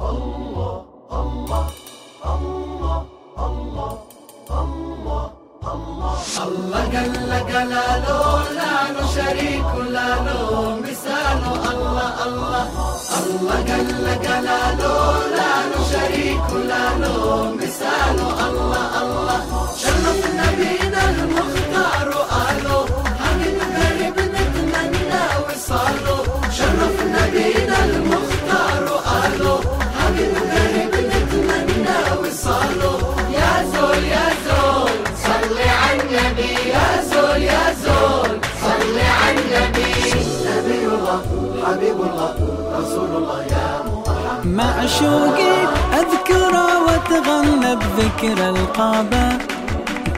الله قال لا له لا له شريك لا له مثال الله الله الله قال لا له لا له شريك لا له مثال الله الله شرف نبينا معشوقي أذكره وأتغنى بذكر القابة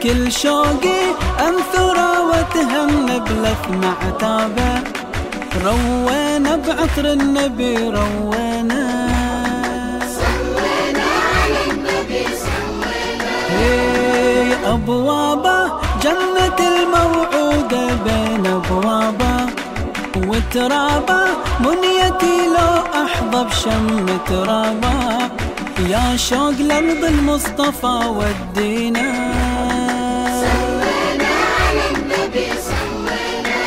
كل شوقي أنثره وأتهنى بلثمة عتابة روينا بعطر النبي روينا صلينا على النبي صلينا أبوابه جنة الموعودة بين أبوابه. وترابه منيتي لو أحظى بشم ترابه يا شوق لأرض المصطفى ودينا صلينا على النبي صلينا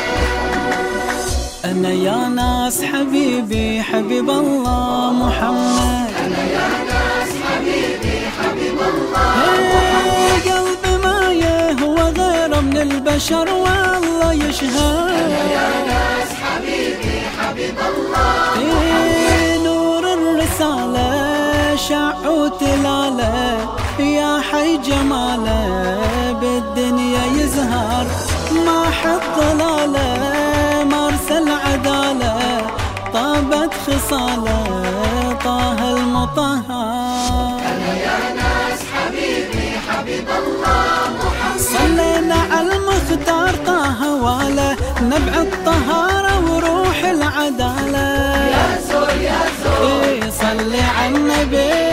أنا يا ناس حبيبي حبيب الله محمد. أنا يا ناس حبيبي حبيب الله إيه قلبي ما يهوى غيره من البشر والله. يشهد يا ناس حبيبي حبيب الله إيه نور الرسالة شع وتلاله يا حي جماله بالدنيا يزهر. ما حط ضلاله مرسل عداله طابت خصاله طه المطهر. يا ناس حبيبي حبيب الله المختار طه واله نبع الطهارة وروح العدالة. يا زول يا زول إيه صلي على النبي.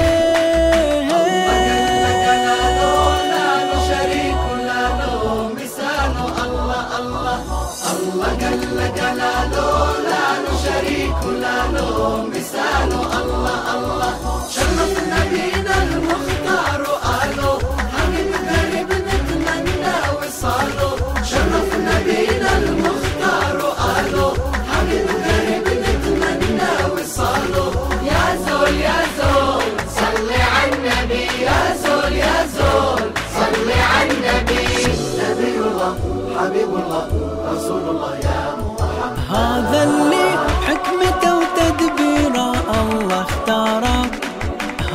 حبيب الله رسول الله يا محمد. هذا اللي حكمته وتدبيره الله اختاره.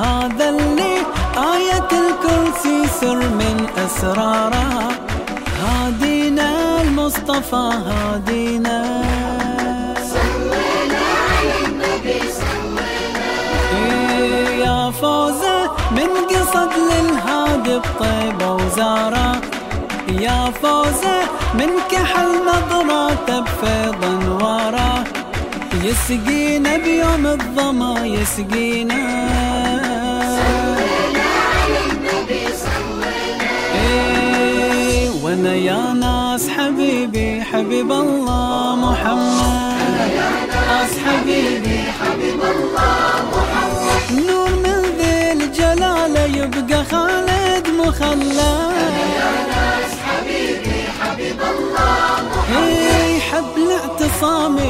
هذا اللي آية الكرسي سر من أسراره. هادينا المصطفى هادينا. صلينا على النبي صلينا. إيه يا فوزه من قصد للهادي بطيبة وزارة. يا فوزة من كحل نظراته بفيض انواره يسقينا بيوم الظما يسقينا. إيه وأنا يا ناس حبيبي حبيب الله محمد.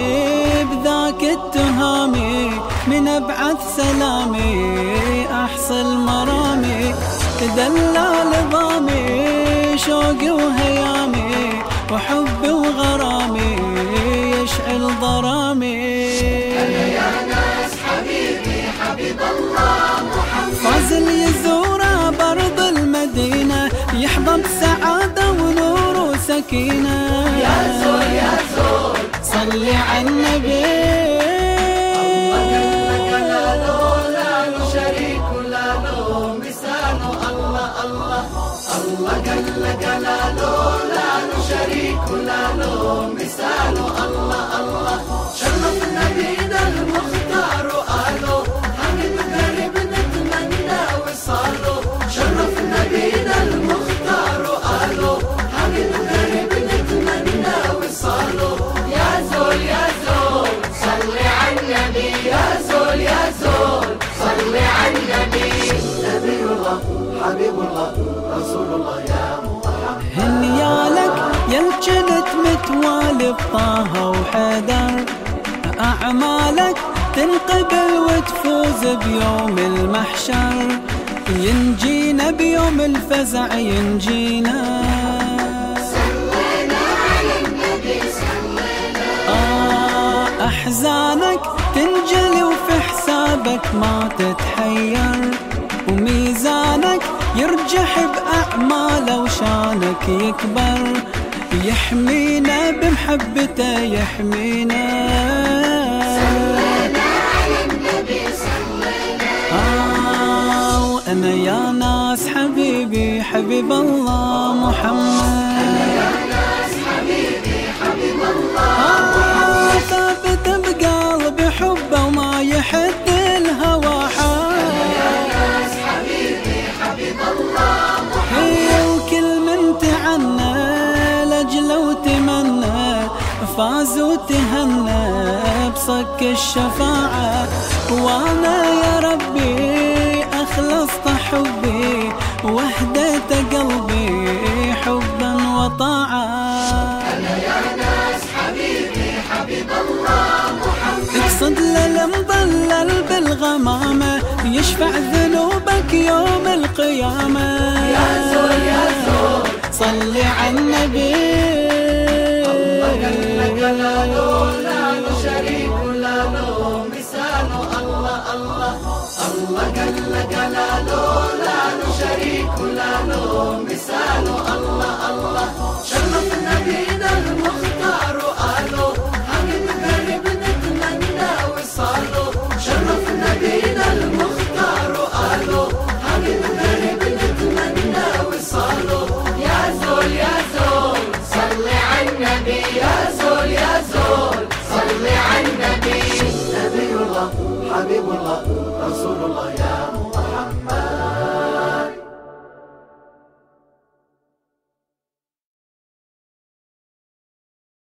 اعتصامي بذاك التهامي من أبعث سلامي أحصل مرامي دلال ضامي شوقي وهيامي وحبي وغرامي. صلي على النبي. لا له لا لا الله الله الله لا شريك لا له مثال طه وحدر. أعمالك تنقبل وتفوز بيوم المحشر. ينجينا بيوم الفزع ينجينا. آه أحزانك تنجلي وفي حسابك ما تتحير. وميزانك يرجح بأعماله وشانك يكبر. يحمينا بمحبته يحمينا. آه وأنا يا ناس حبيبي حبيب الله محمد. أنا يا ناس حبيبي حبيب الله ثابت بقلبي فاز وتهنى بصك الشفاعة. وأنا يا ربي أخلصت حبي وحدت قلبي حبا وطاعة. أنا يا ناس حبيبي حبيب الله محمد اقصد للمضلل بالغمامة يشفع ذنوبك يوم القيامة. يا زور يا زور صلي على النبي. الله جل جلاله لا له شريك لا له مثال. الله الله.